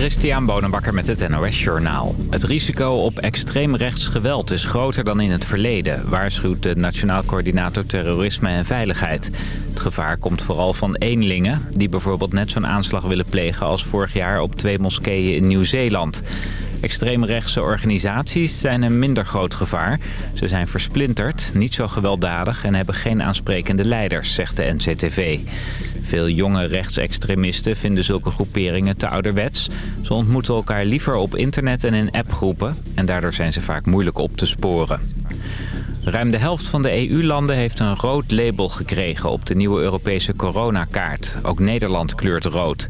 Christian Bonenbakker met het NOS Journaal. Het risico op extreemrechts geweld is groter dan in het verleden... waarschuwt de Nationaal Coördinator Terrorisme en Veiligheid. Het gevaar komt vooral van eenlingen... die bijvoorbeeld net zo'n aanslag willen plegen als vorig jaar op twee moskeeën in Nieuw-Zeeland. Extreemrechtse organisaties zijn een minder groot gevaar. Ze zijn versplinterd, niet zo gewelddadig en hebben geen aansprekende leiders, zegt de NCTV. Veel jonge rechtsextremisten vinden zulke groeperingen te ouderwets. Ze ontmoeten elkaar liever op internet en in appgroepen en daardoor zijn ze vaak moeilijk op te sporen. Ruim de helft van de EU-landen heeft een rood label gekregen op de nieuwe Europese coronakaart. Ook Nederland kleurt rood.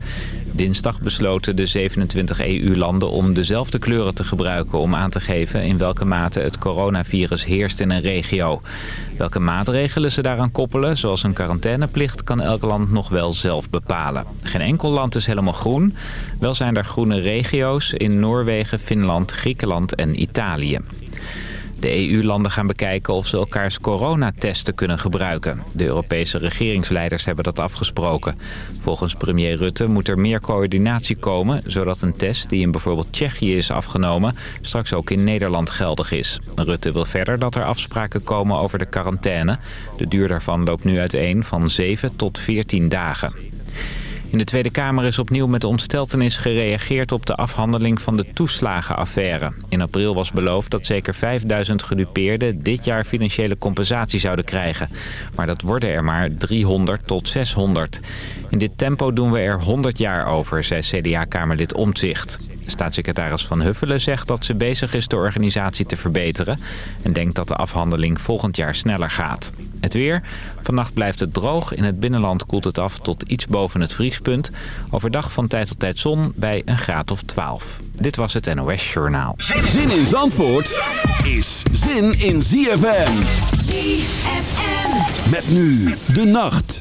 Dinsdag besloten de 27 EU-landen om dezelfde kleuren te gebruiken... om aan te geven in welke mate het coronavirus heerst in een regio. Welke maatregelen ze daaraan koppelen, zoals een quarantaineplicht... kan elk land nog wel zelf bepalen. Geen enkel land is helemaal groen. Wel zijn er groene regio's in Noorwegen, Finland, Griekenland en Italië. De EU-landen gaan bekijken of ze elkaars coronatesten kunnen gebruiken. De Europese regeringsleiders hebben dat afgesproken. Volgens premier Rutte moet er meer coördinatie komen... zodat een test die in bijvoorbeeld Tsjechië is afgenomen... straks ook in Nederland geldig is. Rutte wil verder dat er afspraken komen over de quarantaine. De duur daarvan loopt nu uiteen van 7 tot 14 dagen. In de Tweede Kamer is opnieuw met ontsteltenis gereageerd op de afhandeling van de toeslagenaffaire. In april was beloofd dat zeker 5000 gedupeerden dit jaar financiële compensatie zouden krijgen. Maar dat worden er maar 300 tot 600. In dit tempo doen we er 100 jaar over, zei CDA-kamerlid Omtzigt. Staatssecretaris Van Huffelen zegt dat ze bezig is de organisatie te verbeteren... en denkt dat de afhandeling volgend jaar sneller gaat. Het weer. Vannacht blijft het droog. In het binnenland koelt het af tot iets boven het vriespunt. Overdag van tijd tot tijd zon bij een graad of 12. Dit was het NOS Journaal. Zin in Zandvoort is zin in ZFM. ZFM. Met nu de nacht.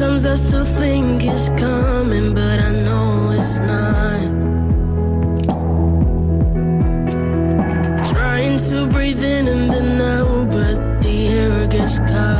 Sometimes I still think it's coming, but I know it's not. Trying to breathe in and then out, but the air gets caught.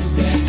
Is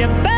you back.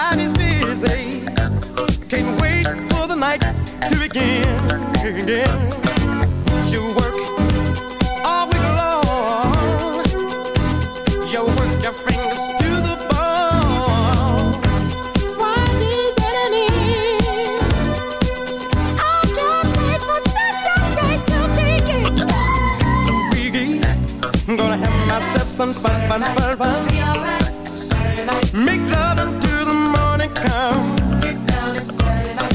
mind is busy. Can't wait for the night to begin. begin. You work all week long. You work your fingers to the bone. Friday's at an end. I can't wait for Saturday to begin. The weekend, gonna have myself some fun, fun, fun, fun. Make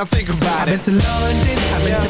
I think about it.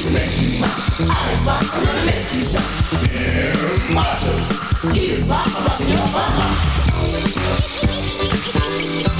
Macho is my rock your mama.